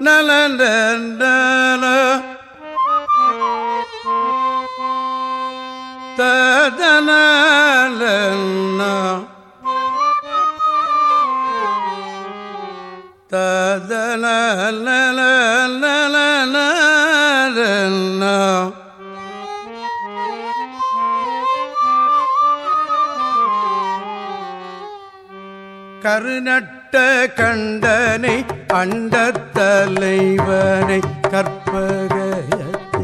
நலன ததன ததன கருநட்ட கண்டனை அண்டத்தலைவனை கற்பகயத்தை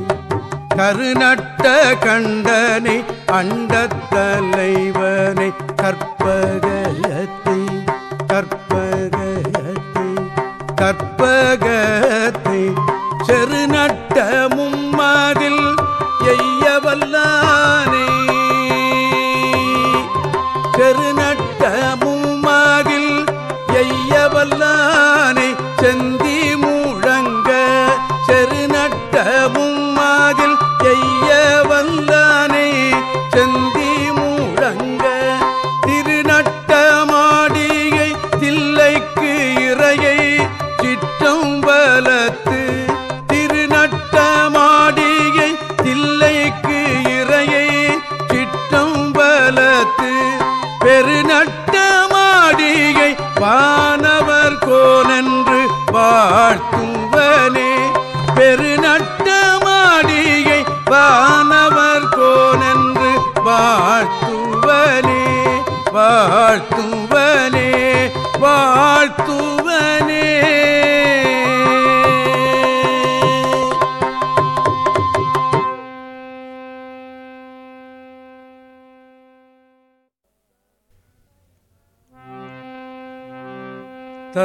கருநட்ட கண்டனை அண்டத்தலைவனை கற்பகயத்தை கற்பகயத்தை கற்பகத்தை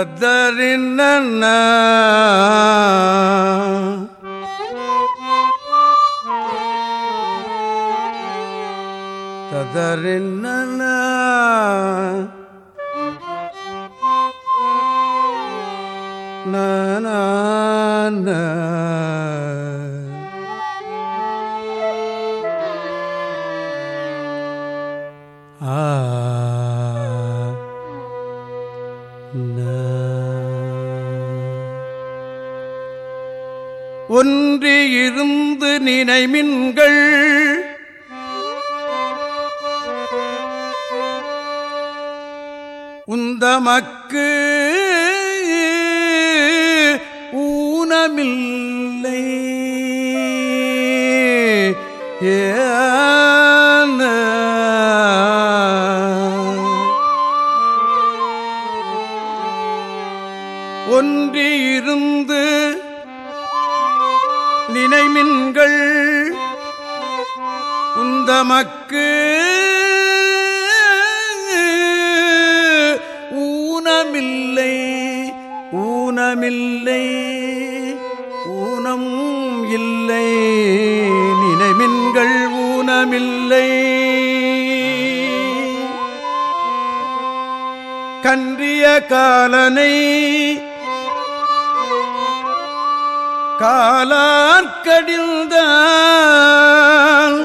தத்தரின்ன ததரின்ன நான நினைமின்கள். உந்தமக்கு ஊனமில்லை. ஏன. ஒன்றியிருந்து நினைமின்கள் உந்தமக்கு ஊனமில்லை ஊனமில்லை ஊனம் இல்லை. நினைமின்கள் ஊனமில்லை. கன்றிய காலனை காலார்கடில்தான்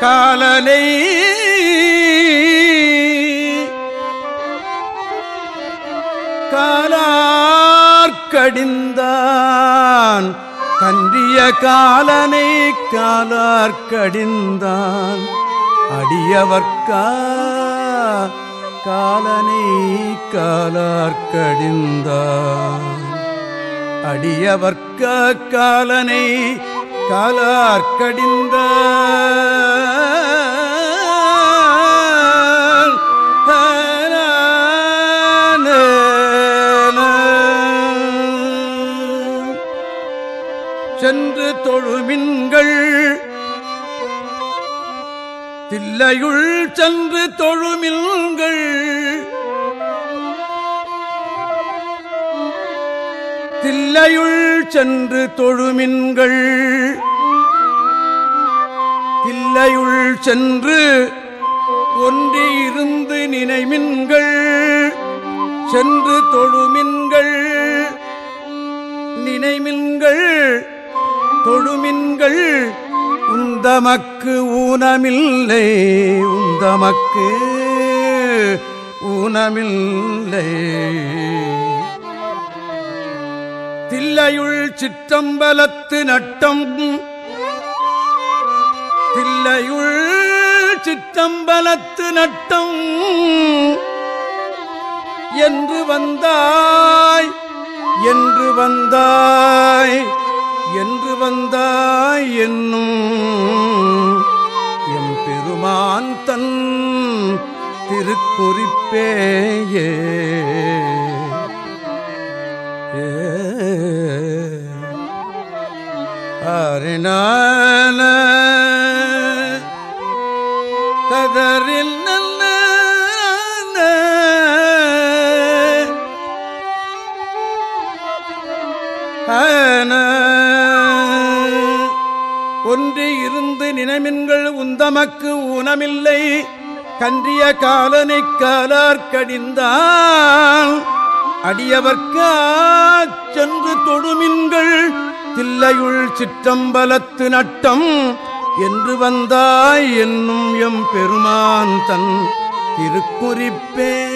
காலலை காலார்கடிந்தான் கன்றிய காலனை காலார்கடிந்தான் அடியவர்க்கா காலனை காலார்கடிந்தான் அடியவர்க்க காலனை காலார்கடிந்தான் சென்று தொழுமின்கள் தில்லையுள் சென்று தொழுமில்கள். தில்லையுள் சென்று தொழுமின்கள். தில்லையுள் சென்று ஒன்றி இருந்து நினைமின்கள். சென்று தொழுமின்கள். நினைமின்கள் தொழுமின்கள் உந்தமக்கு ஊனமில்லை உந்தமக்கு ஊனமில்லை. தில்லையுள் சிற்றம்பலத்து நட்டம் தில்லையுள் சிற்றம்பலத்து நட்டம். என்று வந்தாய் என்று வந்தாய் என்று வந்தாய் என்னும் எம் பெருமான் தன் திருக்குறிப்பேயே. அரிணான கதரில் ஒன்று இருந்து நினைமின்கள் உந்தமக்கு ஊனமில்லை. கன்றிய காலனை காலார்கடிந்தான் அடியவர்க்கா சென்று தொடுமின்கள் தில்லையுள் சிற்றம்பலத்து நட்டம் என்று வந்தாய் என்னும் எம் பெருமான் தன் திருக்குறிப்பே.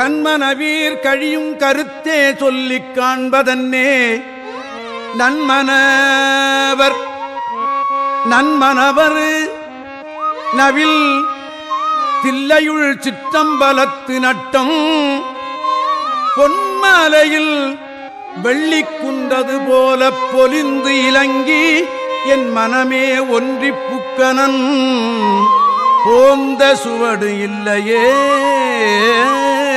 கண்மனவீர் கழியும் கருத்தே சொல்லிக் காண்பதன்னே. நன்மனவர் நன்மனவர் நவில் தில்லையுள் சிற்றம்பலத்து நட்டம். பொன்மாலையில் வெள்ளிக்குண்டது போல பொலிந்து இலங்கி என் மனமே ஒன்றி புக்கனன். போந்த சுவடு இல்லையே.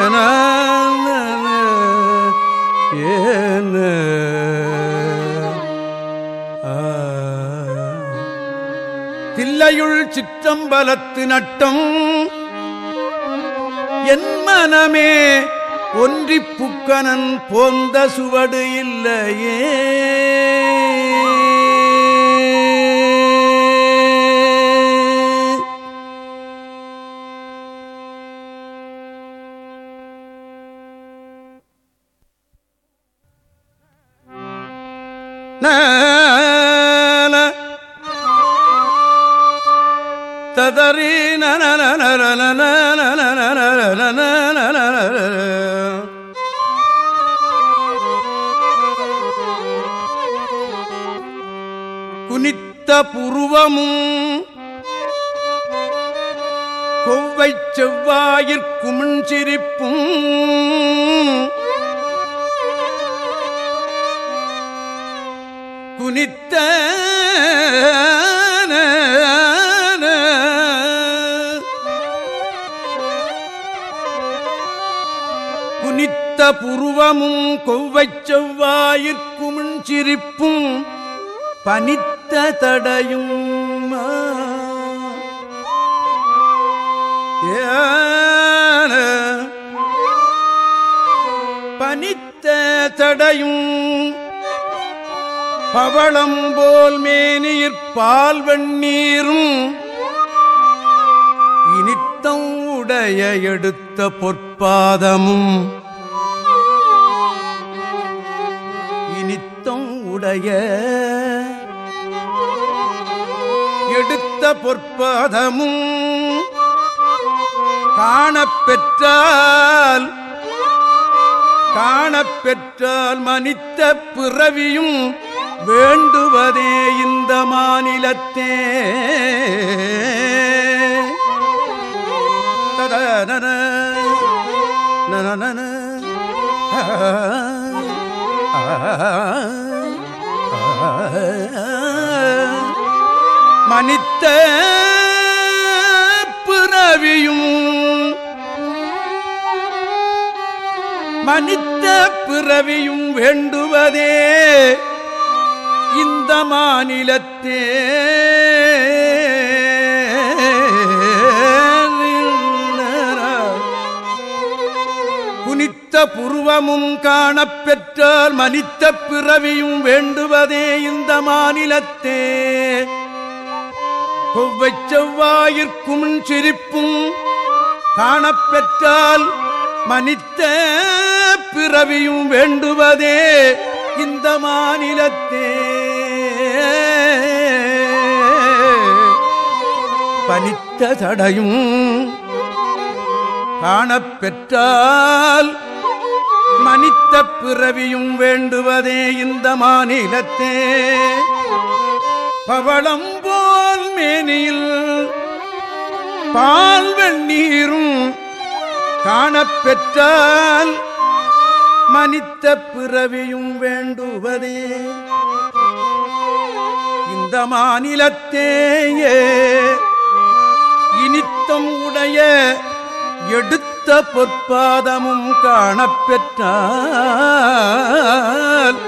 நன ஆன தில்லையுள் சிற்றம்பலத்து நட்டம் என் மனமே ஒன்றிப்புக்கணன் போந்த சுவடு இல்லையே. ததறி குனித்த புருவமும் கொவ்வை செவ்வாயிற்குமின் சிரிப்பும் குனித்த புனித்த புருவமும் கொவ்வைச் செவ்வாயிற்கும் சிரிப்பும் பனித்த தடையும் பனித்த தடையும் பவளம் போல் மேனியிற் பால் வெண்ணீரும் இனித்தம் உடைய எடுத்த பொற்பாதமும் இனித்தம் உடைய எடுத்த பொற்பாதமும் காணப்பெற்றால் காணப்பெற்றால் மனித்த பிறவியும் வேண்டுவதே இந்த மாநிலத்தே. நன மனித்த பிறவியும் மனித்த பிறவியும் வேண்டுவதே. இந்த மாநிலத்தே. குனித்த புருவமும் காணப்பெற்றால் மனித்த பிறவியும் வேண்டுவதே இந்த மாநிலத்தே. கொவ்வை செவ்வாயிற்கும் சிரிப்பும் காணப்பெற்றால் மனித்த பிறவியும் வேண்டுவதே இந்த மாநிலத்தே. பனித்த தடையும் காணப்பெற்றால் மனித்த பிறவியும் வேண்டுவதே இந்த மாநிலத்தே. பவளம் போல் மேனியில் பால் வெண்ணீரும் காணப்பெற்றால் மனித்த பிறவியும் வேண்டுவதே. இந்த மாநிலத்தேயே இனித்தம் உடைய எடுத்த பொற்பாதமும் காணப்பெற்றால்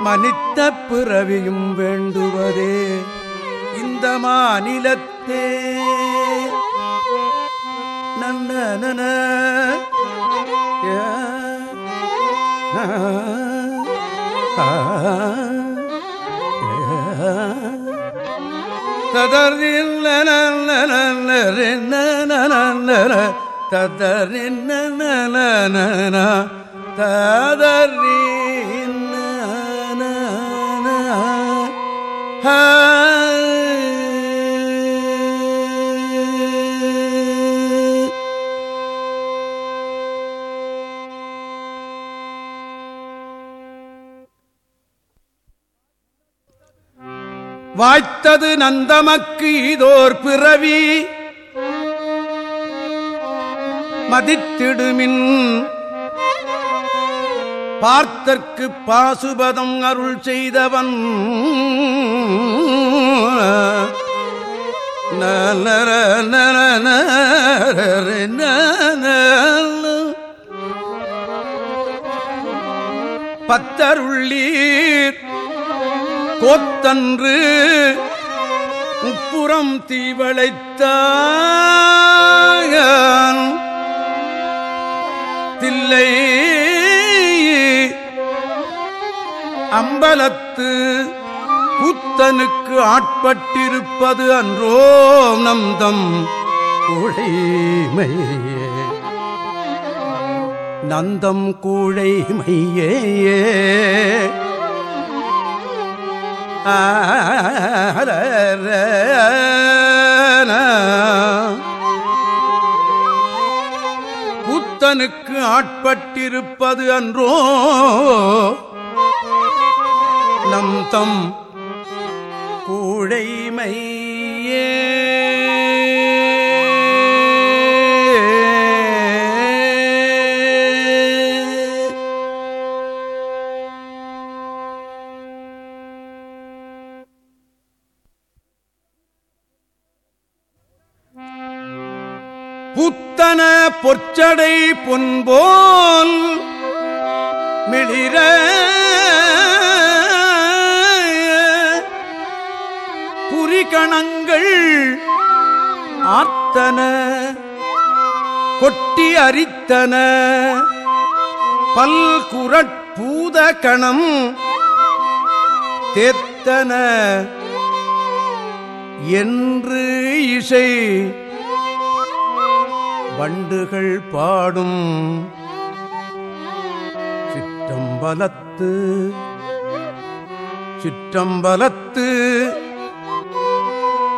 மனித்த பிறவியும் வேண்டுவதே இந்த மாநிலத்தே. நன்ன ஆ, ததறில் ததறின் ததறின் வாய்த்தது நந்தமக்கு இதோர் பிறவி மதித்திடுமின் பார்த்தற்கு பாசுபதம் அருள் செய்தவன் நலர பத்தருள்ளீர் கோத்தன்று உப்புறம் தீவளைத்தான் தில்லை அம்பலத்து புத்தனுக்கு ஆட்பட்டிருப்பது அன்றோ நந்தம் கூழைமையே. நந்தம் கூழைமையே. புத்தனுக்கு ஆட்பட்டிருப்பது அன்றோ நம் தம் கூழைமையே. பொற்சடை பொன்போல் மிளிர புரிகணங்கள் ஆர்த்தன கொட்டி அரித்தன பல்குரட்பூத கணம் தேத்தன என்று இசை வண்டுகள் பாடும். சிற்றம்பலத்து சிற்றம்பலத்து.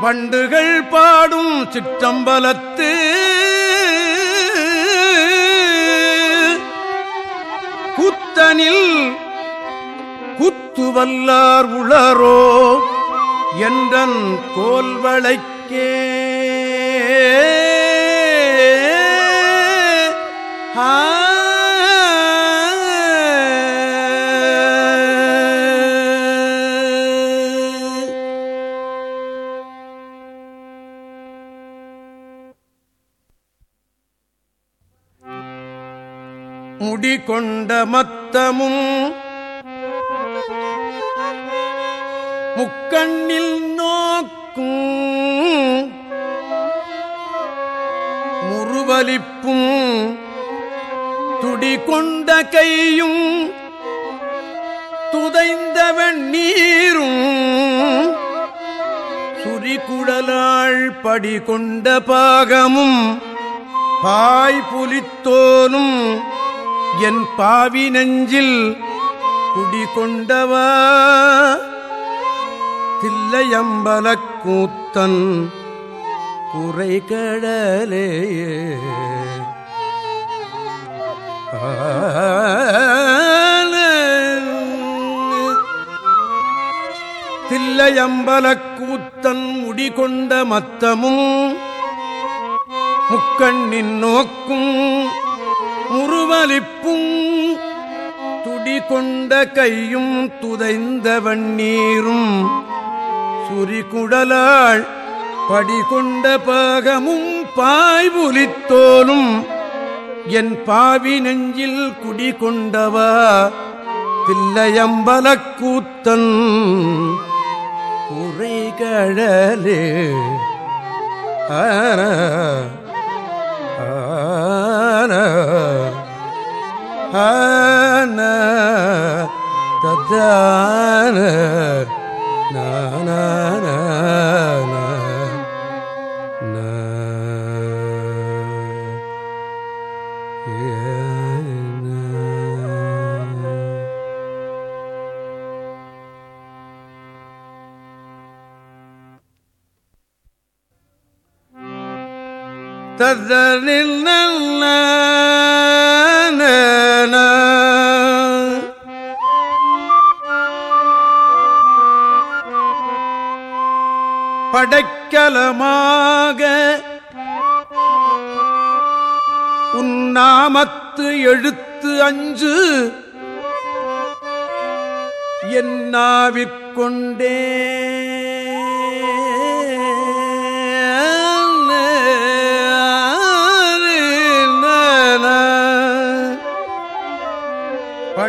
வண்டுகள் பாடும் சிற்றம்பலத்து. குத்தனில் குத்துவல்லார் உளரோ என்றன் கோல்வளைக்கே. முடிகொண்ட மத்தமும் முக்கண்ணில் நோக்கும் முறுவலிப்பும் துடி கொண்ட கையும் துதைந்தவன் நீரும் சுரிகுடலாள் படி கொண்ட பாகமும் பாய் புலித்தோனும் என் பாவி நெஞ்சில் குடிகொண்டவா? தில்லையம்பல கூத்தன் குறை கடலே தில்லையம்பலக் கூத்தன் முடிகொண்ட மத்தமும் முக்கண்ணின் நோக்கும் முருவலிப்பும் துடிகொண்ட கையும் துதைந்த வண்ணீரும் சுரிகுடலாள் படிகொண்ட பாகமும் பாய்புலித்தோலும் என் பாவி நெஞ்சில் குடிகொண்டவா தில்லையம்பல கூத்தன் குறைகழலே. ஆன ஆன ஆன தத்தான நான ததனில் நல்ல படைக்கலமாக உன்னாமத்து எழுத்து அஞ்சு என்னாவிற்கொண்டே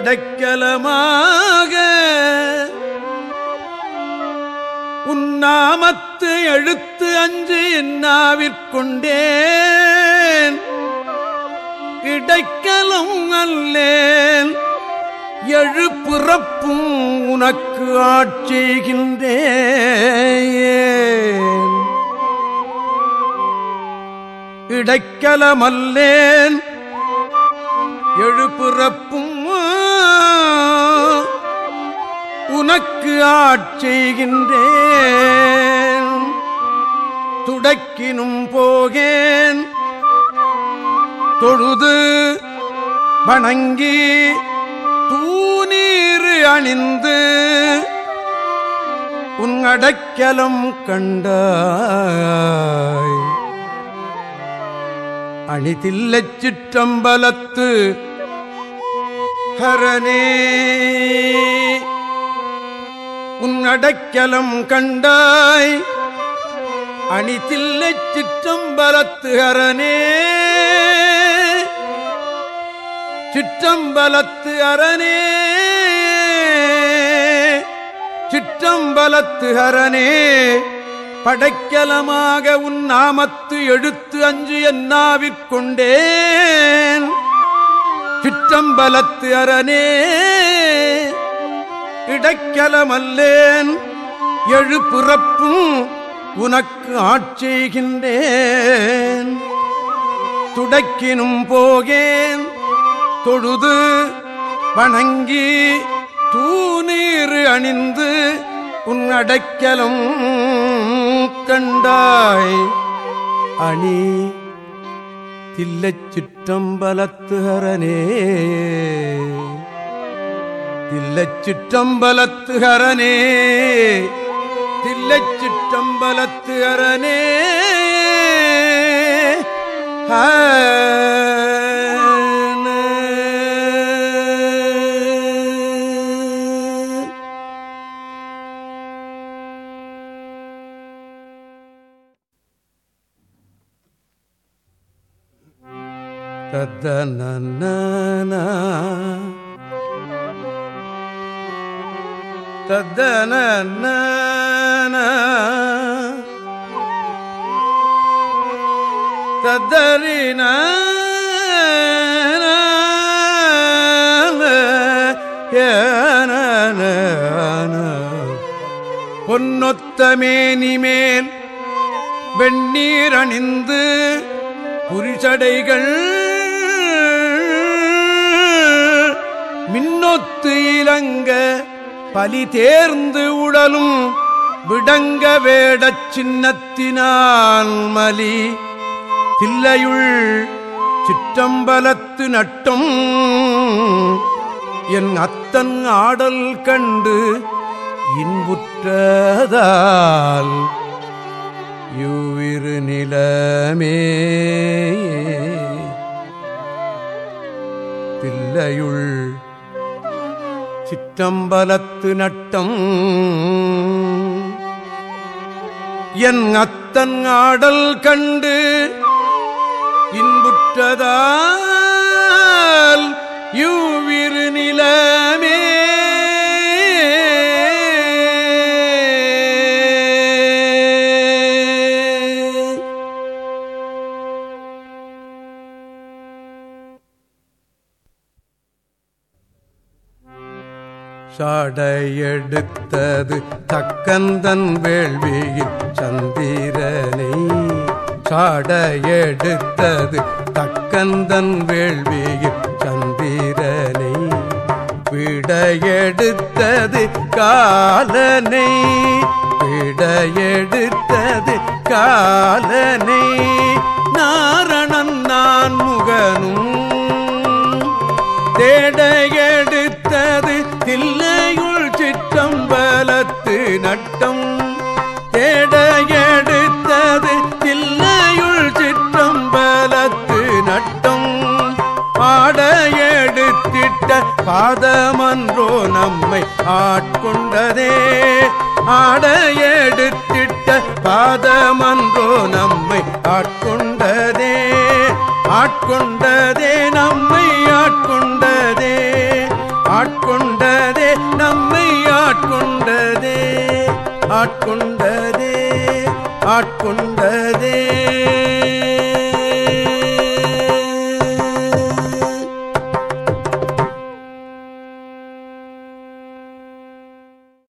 அடைக்கலமாக உன்னாமத்து எழுத்து அஞ்சு என்னாவிற்கொண்டேன். இடைக்கலம் அல்லேன் எழு பிறப்பும் உனக்கு ஆட்சிகின்றேன் இடைக்கலமல்லேன் எழு உனக்கு ஆட்செய்கின்றேன் துடக்கினும் போகேன். தொழுது வணங்கி தூநீர் அணிந்து உன் அடைக்கலம் கண்டாய். அணிதில்லச் சிற்றம்பலத்து ஹரணே. உன் அடைக்கலம் கண்டாய். அணிதில்லச் சிற்றம்பலத்து அரணே சிற்றம்பலத்து அரணே சிற்றம்பலத்து அரணே படைக்கலமாக உன் நாமத்து எழுத்து அஞ்சு என்னாவிற்கொண்டேன். சிற்றம்பலத்து அரணே இடைக்கலமல்லேன். எழுப்புறப்பும் உனக்கு ஆட்செய்கின்றேன் துடைக்கினும் போகேன். தொழுது வணங்கி தூநீர் அணிந்து உன் அடைக்கலம் கண்டாய். அணி தில்லைச் சிற்றம்பலத்துகரனே. தில்லைச் சிற்றம்பலத்துகரனே தில்லைச் சிற்றம்பலத்துகரனே தத்தன தத்தன தத்தரின. பொன்னொத்தமேனிமேல் வெண்ணீர் அணிந்து புரிசடைகள் மின்னொத்து இலங்க பலி தேர்ந்து உடலும் விடங்க வேடச் சின்னத்தினால் மலி. தில்லையுள் சிற்றம்பலத்து நட்டும் என் அத்தன் ஆடல் கண்டு இன்புற்றதால் யுவிரு நிலமே. தில்லையுள் சிற்றம்பலத்து நட்டம். என் அத்தன் ஆடல் கண்டு இன்புற்றதால் யூவிரு நிலமே சாடையெடுத்தது தக்கந்தன் வேள்வியில் சந்திரனை. சாடையெடுத்தது தக்கந்தன் வேள்வியில் சந்திரனை. விடையெடுத்தது காலனை. விடையெடுத்தது காலனை. நாரணன் நான் முகனும் ஆடையெடுத்திட்ட பாதமன்றோ நம்மை ஆட்கொண்டதே. ஆட ஆடையெடுத்திட்ட பாதமன்றோ நம்மை ஆட்கொண்டதே. ஆட்கொண்டதே நம்மை ஆட்கொண்டதே. ஆட்கொண்டதே நம்மை ஆட்கொண்டதே. ஆட்கொண்டதே ஆட்கொண்டதே.